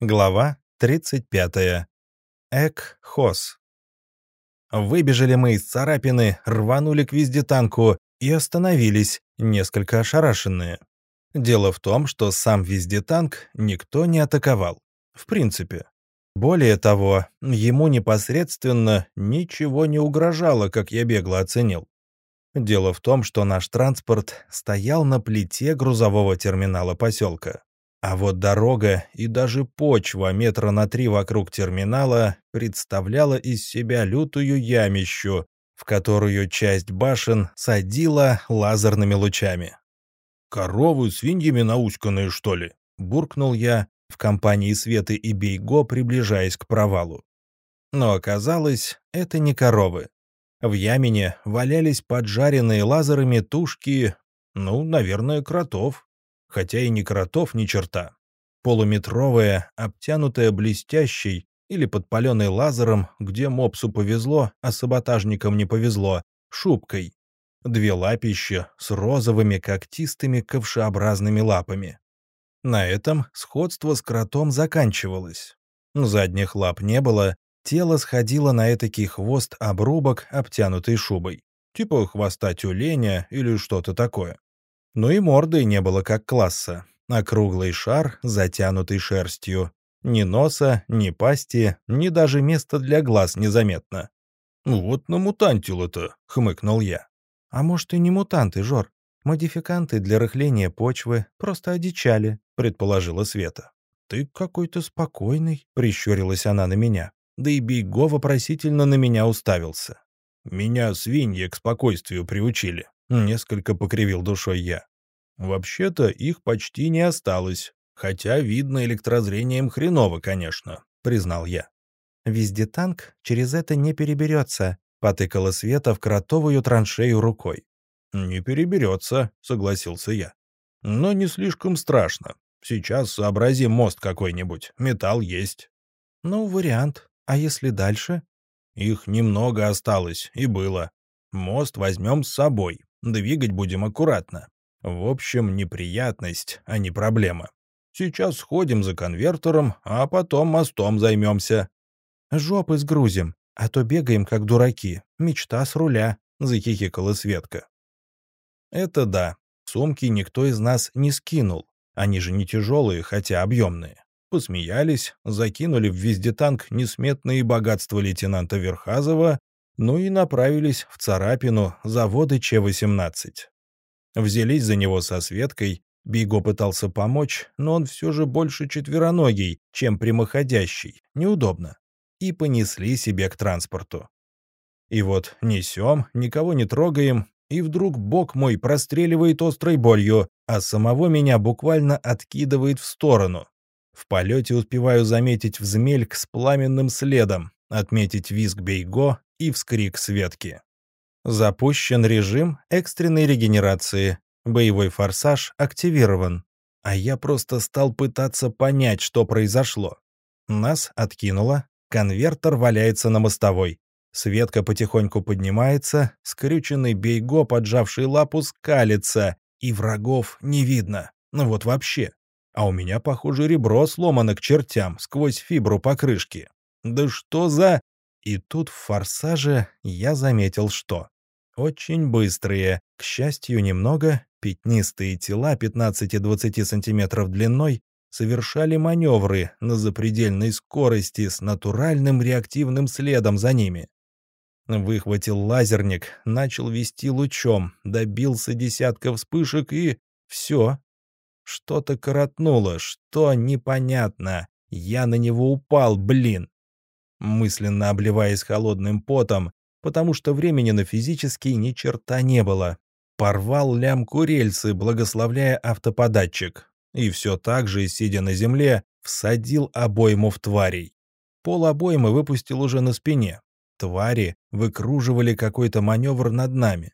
Глава 35. Эк-Хос. Выбежали мы из царапины, рванули к вездетанку и остановились, несколько ошарашенные. Дело в том, что сам вездетанк никто не атаковал. В принципе. Более того, ему непосредственно ничего не угрожало, как я бегло оценил. Дело в том, что наш транспорт стоял на плите грузового терминала поселка. А вот дорога и даже почва метра на три вокруг терминала представляла из себя лютую ямищу, в которую часть башен садила лазерными лучами. «Коровы свиньями науськанные, что ли?» — буркнул я в компании Светы и Бейго, приближаясь к провалу. Но оказалось, это не коровы. В ямине валялись поджаренные лазерами тушки, ну, наверное, кротов хотя и ни кротов, ни черта. Полуметровая, обтянутая блестящей или подпаленной лазером, где мопсу повезло, а саботажникам не повезло, шубкой. Две лапища с розовыми когтистыми ковшеобразными лапами. На этом сходство с кротом заканчивалось. Задних лап не было, тело сходило на этакий хвост-обрубок, обтянутый шубой. Типа хвоста тюленя или что-то такое. Но и морды не было как класса, а круглый шар, затянутый шерстью. Ни носа, ни пасти, ни даже места для глаз незаметно. «Ну «Вот намутантило-то», — хмыкнул я. «А может, и не мутанты, Жор? Модификанты для рыхления почвы просто одичали», — предположила Света. «Ты какой-то спокойный», — прищурилась она на меня. Да и Бейго вопросительно на меня уставился. «Меня свиньи к спокойствию приучили», — несколько покривил душой я. Вообще-то их почти не осталось, хотя видно электрозрением хреново, конечно, признал я. «Везде танк через это не переберется», — потыкала Света в кротовую траншею рукой. «Не переберется», — согласился я. «Но не слишком страшно. Сейчас сообразим мост какой-нибудь, металл есть». «Ну, вариант. А если дальше?» «Их немного осталось, и было. Мост возьмем с собой. Двигать будем аккуратно. В общем, неприятность, а не проблема. Сейчас сходим за конвертером, а потом мостом займемся. Жопы сгрузим, а то бегаем как дураки. Мечта с руля, — захихикала Светка. Это да, сумки никто из нас не скинул. Они же не тяжелые, хотя объемные. Посмеялись, закинули в вездетанк несметные богатства лейтенанта Верхазова, ну и направились в царапину завода Ч-18. Взялись за него со Светкой, Биго пытался помочь, но он все же больше четвероногий, чем прямоходящий, неудобно, и понесли себе к транспорту. И вот несем, никого не трогаем, и вдруг бок мой простреливает острой болью, а самого меня буквально откидывает в сторону. В полете успеваю заметить взмельк с пламенным следом, отметить визг Бейго и вскрик Светки. Запущен режим экстренной регенерации. Боевой форсаж активирован. А я просто стал пытаться понять, что произошло. Нас откинуло, конвертер валяется на мостовой. Светка потихоньку поднимается, скрюченный бейго, поджавший лапу, скалится, и врагов не видно. Ну вот вообще. А у меня, похоже, ребро сломано к чертям сквозь фибру покрышки. Да что за... И тут в форсаже я заметил что. Очень быстрые, к счастью, немного, пятнистые тела 15-20 см длиной совершали маневры на запредельной скорости с натуральным реактивным следом за ними. Выхватил лазерник, начал вести лучом, добился десятка вспышек и... все. Что-то коротнуло, что непонятно. Я на него упал, блин. Мысленно обливаясь холодным потом, потому что времени на физический ни черта не было. Порвал лямку рельсы, благословляя автоподатчик. И все так же, сидя на земле, всадил обойму в тварей. Пол обоймы выпустил уже на спине. Твари выкруживали какой-то маневр над нами.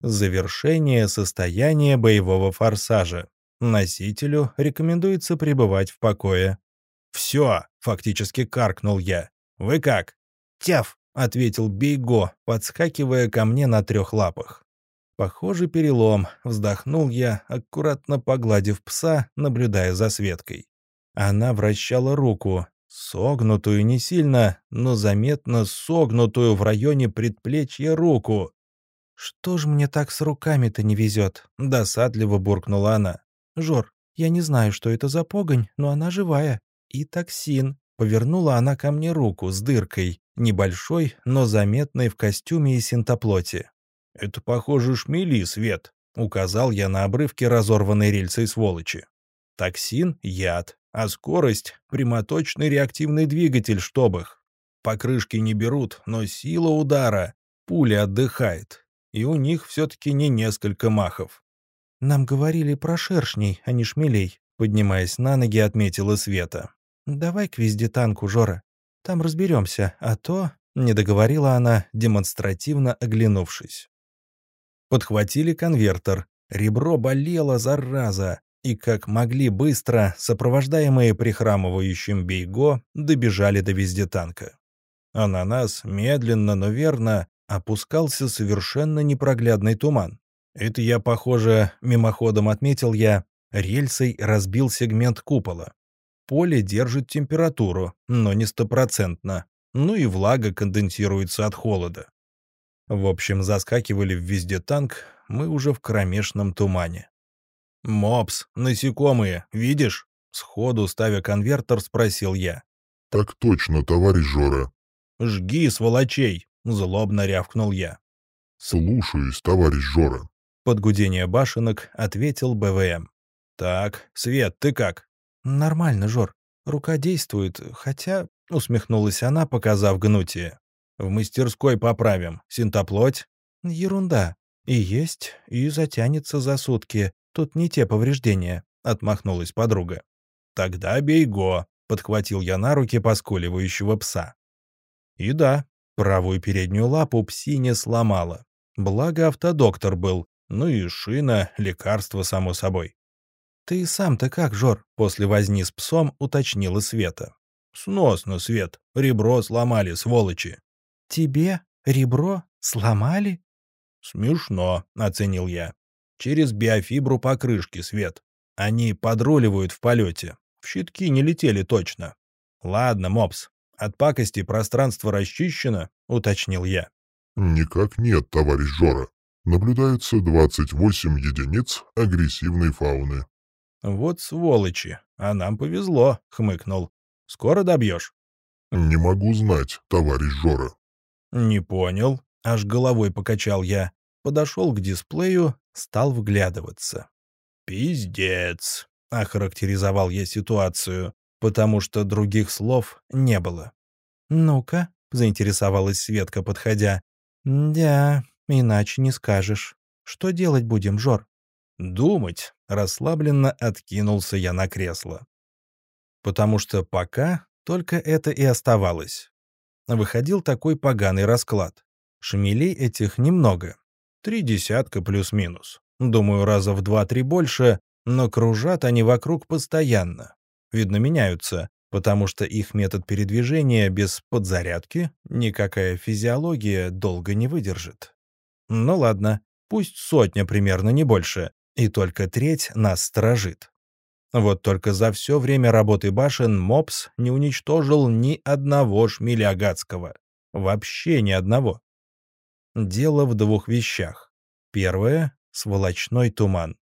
Завершение состояния боевого форсажа. Носителю рекомендуется пребывать в покое. «Все!» — фактически каркнул я. «Вы как?» «Тяф!» — ответил Бейго, подскакивая ко мне на трех лапах. «Похоже, перелом», — вздохнул я, аккуратно погладив пса, наблюдая за Светкой. Она вращала руку, согнутую не сильно, но заметно согнутую в районе предплечья руку. «Что ж мне так с руками-то не везет?» — досадливо буркнула она. «Жор, я не знаю, что это за погонь, но она живая. И токсин». Повернула она ко мне руку с дыркой, небольшой, но заметной в костюме и синтоплоте. «Это, похоже, шмели, Свет», — указал я на обрывке разорванной рельсы сволочи. «Токсин — яд, а скорость — прямоточный реактивный двигатель, чтоб их. Покрышки не берут, но сила удара, пуля отдыхает, и у них все-таки не несколько махов». «Нам говорили про шершней, а не шмелей», — поднимаясь на ноги, отметила Света. «Давай к вездетанку, Жора. Там разберемся, а то...» — не договорила она, демонстративно оглянувшись. Подхватили конвертер. Ребро болело, зараза. И как могли быстро, сопровождаемые прихрамывающим Бейго, добежали до вездетанка. А на нас, медленно, но верно, опускался совершенно непроглядный туман. Это я, похоже, мимоходом отметил я, рельсой разбил сегмент купола. Поле держит температуру, но не стопроцентно. Ну и влага конденсируется от холода. В общем, заскакивали везде танк, мы уже в кромешном тумане. «Мопс, насекомые, видишь?» Сходу, ставя конвертер, спросил я. «Так точно, товарищ Жора». «Жги, сволочей!» — злобно рявкнул я. «Слушаюсь, товарищ Жора». Под гудение башенок ответил БВМ. «Так, Свет, ты как?» «Нормально, Жор. Рука действует, хотя...» — усмехнулась она, показав гнутие. «В мастерской поправим. Синтоплоть?» «Ерунда. И есть, и затянется за сутки. Тут не те повреждения», — отмахнулась подруга. «Тогда бейго», — подхватил я на руки поскуливающего пса. И да, правую переднюю лапу псине сломала. Благо автодоктор был, ну и шина, лекарство, само собой. «Ты сам-то как, Жор?» — после возни с псом уточнила Света. «Сносно, Свет. Ребро сломали, сволочи». «Тебе? Ребро? Сломали?» «Смешно», — оценил я. «Через биофибру покрышки, Свет. Они подруливают в полете. В щитки не летели точно». «Ладно, Мопс, от пакости пространство расчищено», — уточнил я. «Никак нет, товарищ Жора. Наблюдаются 28 единиц агрессивной фауны». «Вот сволочи, а нам повезло», — хмыкнул. «Скоро добьешь?» «Не могу знать, товарищ Жора». «Не понял», — аж головой покачал я. Подошел к дисплею, стал вглядываться. «Пиздец», — охарактеризовал я ситуацию, потому что других слов не было. «Ну-ка», — заинтересовалась Светка, подходя. «Да, иначе не скажешь. Что делать будем, Жор?» «Думать», — расслабленно откинулся я на кресло. Потому что пока только это и оставалось. Выходил такой поганый расклад. Шмелей этих немного. Три десятка плюс-минус. Думаю, раза в два-три больше, но кружат они вокруг постоянно. Видно, меняются, потому что их метод передвижения без подзарядки никакая физиология долго не выдержит. Ну ладно, пусть сотня примерно, не больше, и только треть нас сторожит. Вот только за все время работы башен МОПС не уничтожил ни одного шмеля гадского. Вообще ни одного. Дело в двух вещах. Первое — сволочной туман.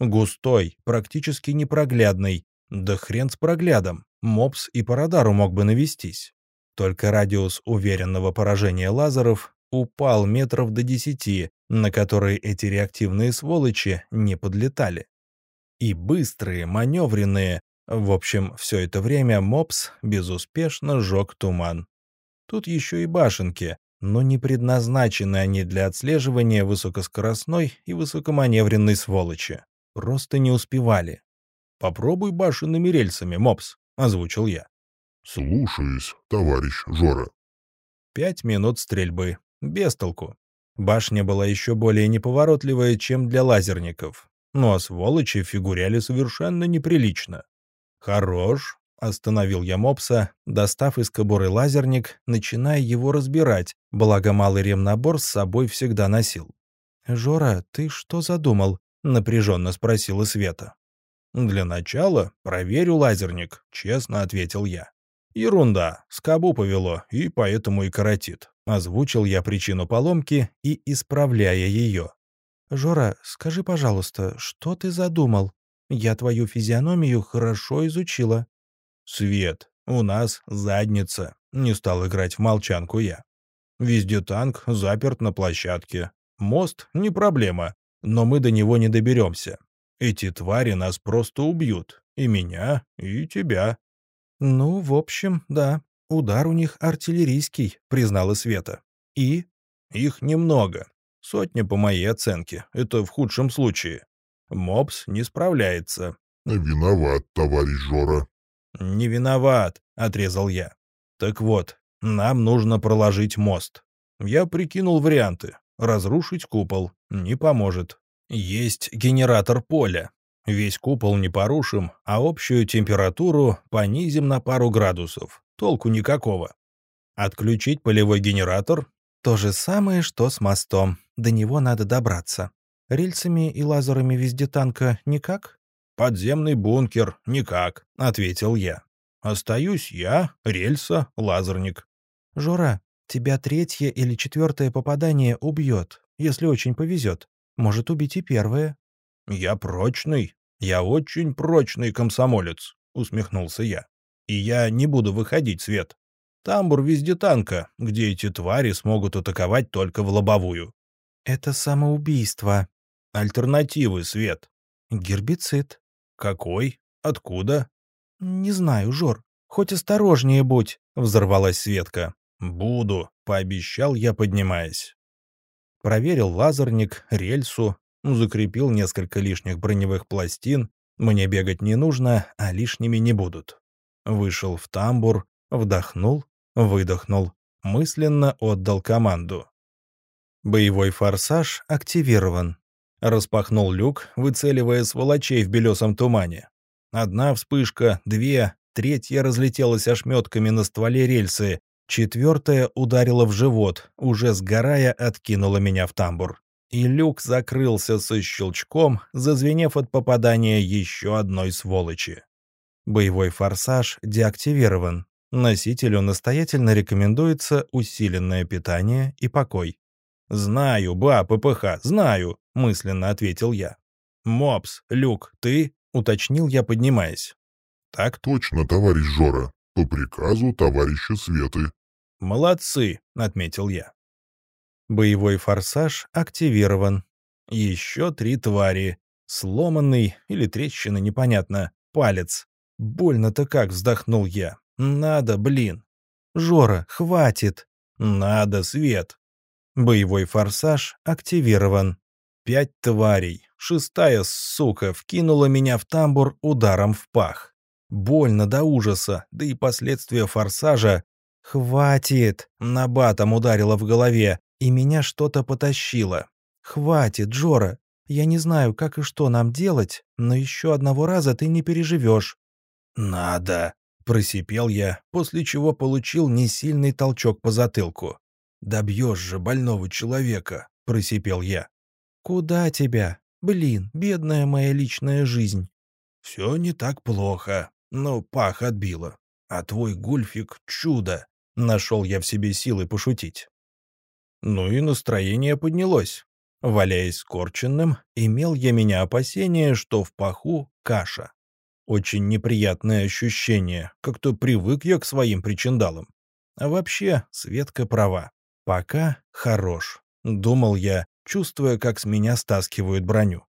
Густой, практически непроглядный. Да хрен с проглядом. МОПС и по радару мог бы навестись. Только радиус уверенного поражения лазеров упал метров до десяти, на которые эти реактивные сволочи не подлетали. И быстрые, маневренные, в общем, все это время МОПС безуспешно жег туман. Тут еще и башенки, но не предназначены они для отслеживания высокоскоростной и высокоманевренной сволочи. Просто не успевали. «Попробуй башенными рельсами, МОПС», — озвучил я. «Слушаюсь, товарищ Жора». Пять минут стрельбы. Без толку. Башня была еще более неповоротливая, чем для лазерников. Ну а сволочи фигуряли совершенно неприлично. «Хорош», — остановил я мопса, достав из кобуры лазерник, начиная его разбирать, благо малый ремнабор с собой всегда носил. «Жора, ты что задумал?» — напряженно спросила Света. «Для начала проверю лазерник», — честно ответил я. «Ерунда, скобу повело, и поэтому и коротит». Озвучил я причину поломки и исправляя ее. «Жора, скажи, пожалуйста, что ты задумал? Я твою физиономию хорошо изучила». «Свет, у нас задница», — не стал играть в молчанку я. «Везде танк заперт на площадке. Мост — не проблема, но мы до него не доберемся. Эти твари нас просто убьют. И меня, и тебя». «Ну, в общем, да. Удар у них артиллерийский», — признала Света. «И?» «Их немного. Сотня по моей оценке. Это в худшем случае. Мопс не справляется». «Виноват, товарищ Жора». «Не виноват», — отрезал я. «Так вот, нам нужно проложить мост. Я прикинул варианты. Разрушить купол не поможет. Есть генератор поля. Весь купол не порушим, а общую температуру понизим на пару градусов. Толку никакого. Отключить полевой генератор? То же самое, что с мостом. До него надо добраться. Рельсами и лазерами везде танка никак? Подземный бункер никак, ответил я. Остаюсь я, рельса, лазерник. Жора, тебя третье или четвертое попадание убьет, если очень повезет. Может убить и первое. Я прочный, я очень прочный комсомолец, усмехнулся я. И я не буду выходить, Свет. Тамбур везде танка, где эти твари смогут атаковать только в лобовую. Это самоубийство. Альтернативы, Свет. Гербицид. Какой? Откуда? Не знаю, Жор. Хоть осторожнее будь, взорвалась Светка. Буду, пообещал я, поднимаясь. Проверил лазерник, рельсу, закрепил несколько лишних броневых пластин. Мне бегать не нужно, а лишними не будут. Вышел в тамбур, вдохнул, выдохнул, мысленно отдал команду. Боевой форсаж активирован. Распахнул люк, выцеливая сволочей в белесом тумане. Одна вспышка, две, третья разлетелась ошметками на стволе рельсы, четвертая ударила в живот, уже сгорая откинула меня в тамбур. И люк закрылся со щелчком, зазвенев от попадания еще одной сволочи. Боевой форсаж деактивирован. Носителю настоятельно рекомендуется усиленное питание и покой. «Знаю, ба, ППХ, знаю», — мысленно ответил я. «Мопс, Люк, ты?» — уточнил я, поднимаясь. «Так точно, товарищ Жора. По приказу товарища Светы». «Молодцы», — отметил я. Боевой форсаж активирован. Еще три твари. Сломанный или трещина, непонятно. Палец. Больно-то как вздохнул я. Надо, блин. Жора, хватит. Надо, Свет. Боевой форсаж активирован. Пять тварей. Шестая, сука, вкинула меня в тамбур ударом в пах. Больно до ужаса, да и последствия форсажа. «Хватит!» — набатом ударило в голове, и меня что-то потащило. «Хватит, Джора! Я не знаю, как и что нам делать, но еще одного раза ты не переживешь. «Надо!» — просипел я, после чего получил несильный толчок по затылку. «Добьешь же больного человека!» — просипел я. «Куда тебя? Блин, бедная моя личная жизнь!» «Все не так плохо, но пах отбило. А твой гульфик — чудо!» — нашел я в себе силы пошутить. Ну и настроение поднялось. Валяясь скорченным, имел я меня опасение, что в паху каша. Очень неприятное ощущение, как-то привык я к своим причиндалам. А вообще, Светка права. Пока хорош, думал я, чувствуя, как с меня стаскивают броню.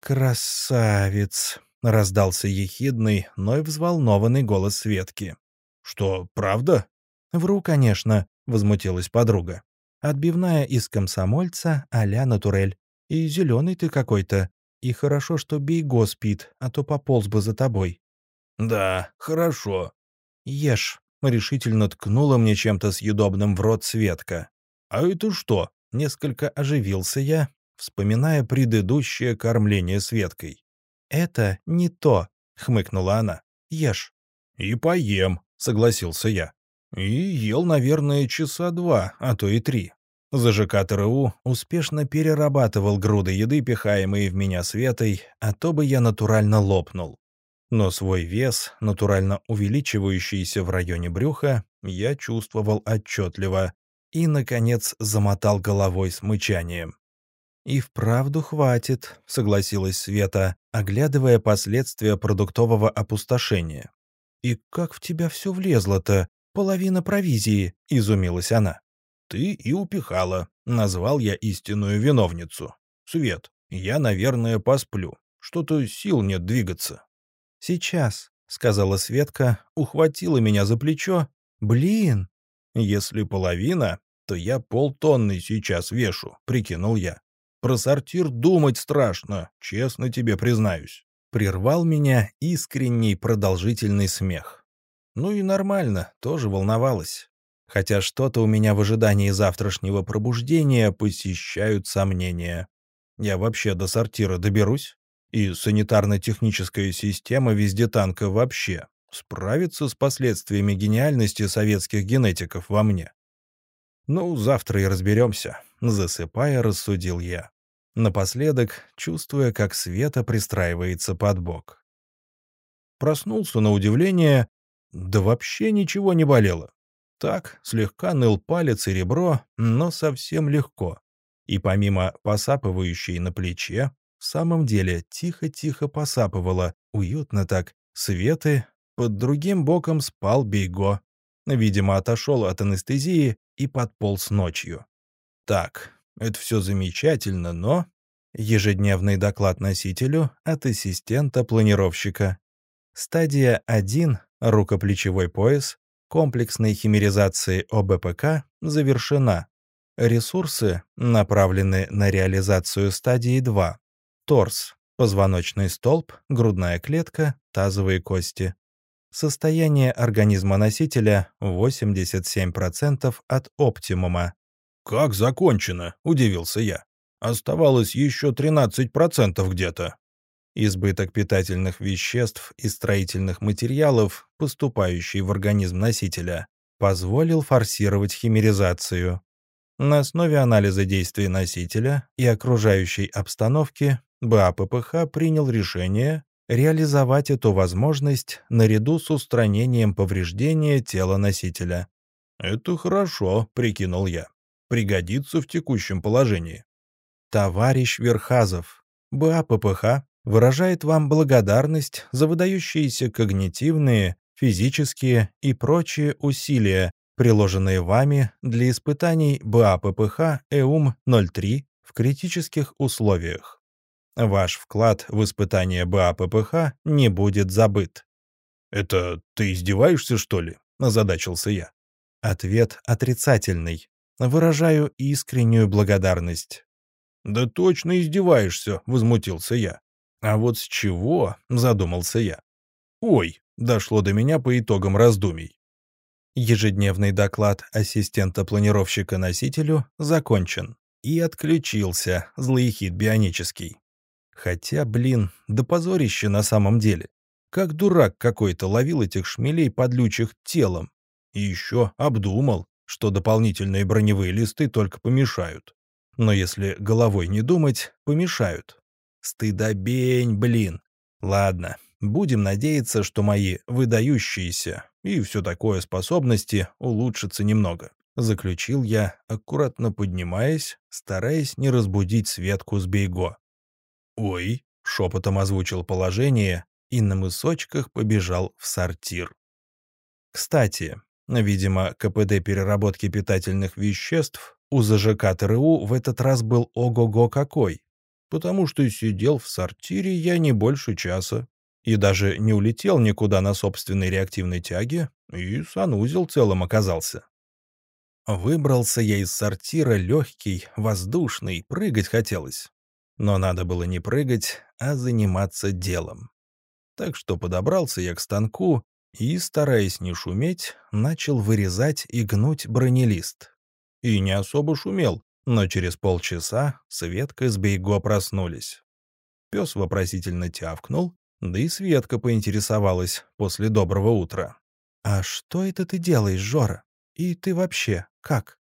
«Красавец!» — раздался ехидный, но и взволнованный голос Светки. «Что, правда?» «Вру, конечно», — возмутилась подруга. «Отбивная из комсомольца а-ля натурель. И зеленый ты какой-то. И хорошо, что Бейго спит, а то пополз бы за тобой». «Да, хорошо». «Ешь», — решительно ткнула мне чем-то съедобным в рот Светка. «А это что?» — несколько оживился я, вспоминая предыдущее кормление Светкой. «Это не то», — хмыкнула она. «Ешь». «И поем», — согласился я. И ел, наверное, часа два, а то и три. ЗЖК ТРУ успешно перерабатывал груды еды, пихаемые в меня светой, а то бы я натурально лопнул. Но свой вес, натурально увеличивающийся в районе брюха, я чувствовал отчетливо и, наконец, замотал головой с мычанием. «И вправду хватит», — согласилась Света, оглядывая последствия продуктового опустошения. «И как в тебя все влезло-то? Половина провизии», — изумилась она. «Ты и упихала», — назвал я истинную виновницу. «Свет, я, наверное, посплю. Что-то сил нет двигаться». «Сейчас», — сказала Светка, ухватила меня за плечо. «Блин!» «Если половина, то я полтонны сейчас вешу», — прикинул я. Про сортир думать страшно, честно тебе признаюсь. Прервал меня искренний продолжительный смех. Ну и нормально, тоже волновалась. Хотя что-то у меня в ожидании завтрашнего пробуждения посещают сомнения. Я вообще до сортира доберусь? И санитарно-техническая система везде танка вообще справится с последствиями гениальности советских генетиков во мне? Ну, завтра и разберемся, засыпая, рассудил я напоследок чувствуя, как Света пристраивается под бок. Проснулся на удивление, да вообще ничего не болело. Так, слегка ныл палец и ребро, но совсем легко. И помимо посапывающей на плече, в самом деле тихо-тихо посапывало, уютно так, Светы, под другим боком спал Бейго. Видимо, отошел от анестезии и подполз ночью. Так, это все замечательно, но... Ежедневный доклад носителю от ассистента-планировщика. Стадия 1, рукоплечевой пояс, комплексной химеризации ОБПК завершена. Ресурсы направлены на реализацию стадии 2. Торс, позвоночный столб, грудная клетка, тазовые кости. Состояние организма носителя 87% от оптимума. «Как закончено?» – удивился я. «Оставалось еще 13% где-то». Избыток питательных веществ и строительных материалов, поступающий в организм носителя, позволил форсировать химеризацию. На основе анализа действий носителя и окружающей обстановки БАППХ принял решение реализовать эту возможность наряду с устранением повреждения тела носителя. «Это хорошо», — прикинул я пригодится в текущем положении. Товарищ Верхазов, БАППХ выражает вам благодарность за выдающиеся когнитивные, физические и прочие усилия, приложенные вами для испытаний БАППХ ЭУМ-03 в критических условиях. Ваш вклад в испытание БАППХ не будет забыт. «Это ты издеваешься, что ли?» – озадачился я. Ответ отрицательный. Выражаю искреннюю благодарность». «Да точно издеваешься», — возмутился я. «А вот с чего?» — задумался я. «Ой», — дошло до меня по итогам раздумий. Ежедневный доклад ассистента-планировщика носителю закончен. И отключился злоехид бионический. Хотя, блин, да позорище на самом деле. Как дурак какой-то ловил этих шмелей подлючих телом. И еще обдумал, что дополнительные броневые листы только помешают. Но если головой не думать, помешают. Стыдобень, блин. Ладно, будем надеяться, что мои выдающиеся и все такое способности улучшатся немного. Заключил я, аккуратно поднимаясь, стараясь не разбудить Светку с Бейго. «Ой», — шепотом озвучил положение и на мысочках побежал в сортир. Кстати, Видимо, КПД переработки питательных веществ у ЗЖК ТРУ в этот раз был ого-го какой, потому что сидел в сортире я не больше часа и даже не улетел никуда на собственной реактивной тяге, и санузел целым оказался. Выбрался я из сортира легкий, воздушный, прыгать хотелось. Но надо было не прыгать, а заниматься делом. Так что подобрался я к станку и, стараясь не шуметь, начал вырезать и гнуть бронелист. И не особо шумел, но через полчаса Светка с Бейго проснулись. Пес вопросительно тявкнул, да и Светка поинтересовалась после доброго утра. «А что это ты делаешь, Жора? И ты вообще как?»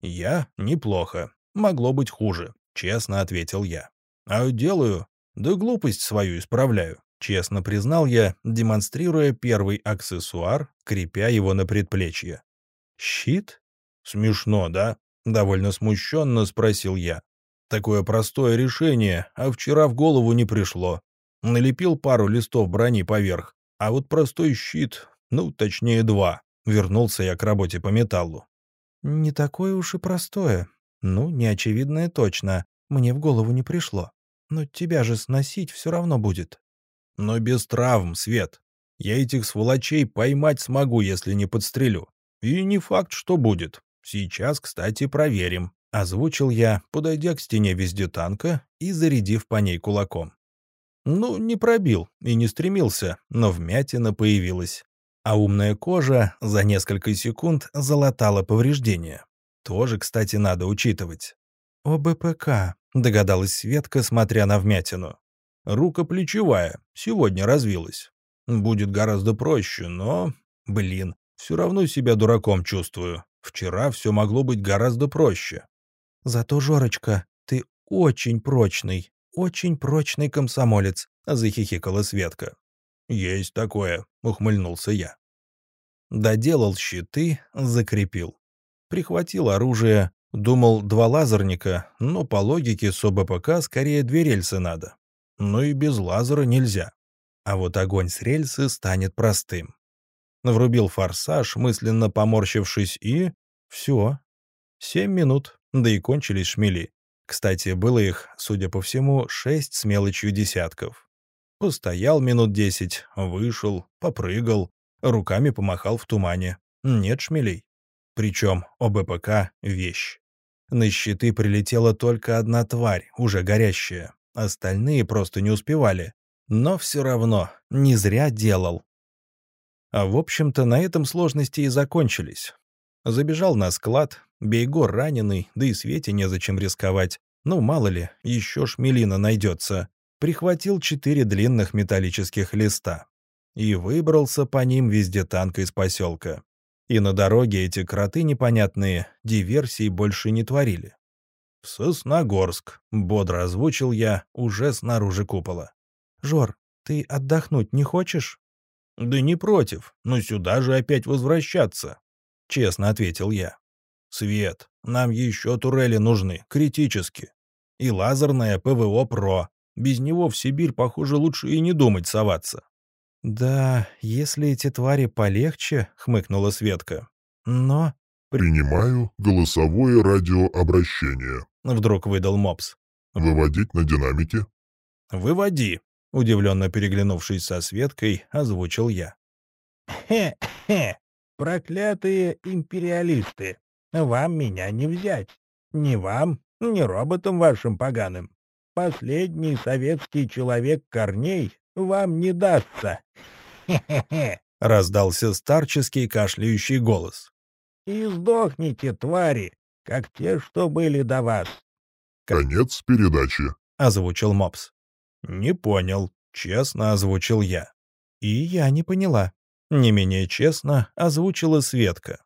«Я? Неплохо. Могло быть хуже», — честно ответил я. «А делаю? Да глупость свою исправляю», — честно признал я, демонстрируя первый аксессуар, крепя его на предплечье. «Щит? Смешно, да?» — довольно смущенно спросил я. «Такое простое решение, а вчера в голову не пришло. Налепил пару листов брони поверх, а вот простой щит, ну, точнее два. Вернулся я к работе по металлу. «Не такое уж и простое. Ну, неочевидное точно. Мне в голову не пришло. Но тебя же сносить все равно будет». «Но без травм, Свет. Я этих сволочей поймать смогу, если не подстрелю. И не факт, что будет. Сейчас, кстати, проверим», — озвучил я, подойдя к стене везде танка и зарядив по ней кулаком. Ну, не пробил и не стремился, но вмятина появилась. А умная кожа за несколько секунд залатала повреждения. Тоже, кстати, надо учитывать. «ОБПК», — догадалась Светка, смотря на вмятину. «Рука-плечевая. Сегодня развилась. Будет гораздо проще, но... Блин, все равно себя дураком чувствую. Вчера все могло быть гораздо проще». «Зато, Жорочка, ты очень прочный», очень прочный комсомолец», — захихикала Светка. «Есть такое», — ухмыльнулся я. Доделал щиты, закрепил. Прихватил оружие, думал два лазерника, но по логике с ОБПК скорее две рельсы надо. Но и без лазера нельзя. А вот огонь с рельсы станет простым. Врубил форсаж, мысленно поморщившись, и... Все. Семь минут, да и кончились шмели. Кстати, было их, судя по всему, шесть с мелочью десятков. Постоял минут десять, вышел, попрыгал, руками помахал в тумане. Нет шмелей. Причем ОБПК — вещь. На щиты прилетела только одна тварь, уже горящая. Остальные просто не успевали. Но все равно, не зря делал. А в общем-то, на этом сложности и закончились. Забежал на склад, Бейгор раненый, да и Свете незачем рисковать. Ну, мало ли, еще шмелина найдется. Прихватил четыре длинных металлических листа. И выбрался по ним везде танка из поселка. И на дороге эти кроты непонятные диверсий больше не творили. «В Сосногорск», — бодро озвучил я, уже снаружи купола. «Жор, ты отдохнуть не хочешь?» «Да не против, но сюда же опять возвращаться честно ответил я. «Свет, нам еще турели нужны, критически. И лазерное ПВО ПРО. Без него в Сибирь, похоже, лучше и не думать соваться». «Да, если эти твари полегче», — хмыкнула Светка. «Но...» «Принимаю голосовое радиообращение», — вдруг выдал Мопс. «Выводить на динамике?» «Выводи», — удивленно переглянувшись со Светкой, озвучил я. «Хе-хе, Проклятые империалисты! Вам меня не взять. Ни вам, ни роботам вашим поганым. Последний советский человек корней вам не дастся. Хе-хе-хе!» — раздался старческий кашляющий голос. «И сдохните, твари, как те, что были до вас». «Конец передачи», — озвучил Мопс. «Не понял», — честно озвучил я. «И я не поняла», не менее честно озвучила Светка.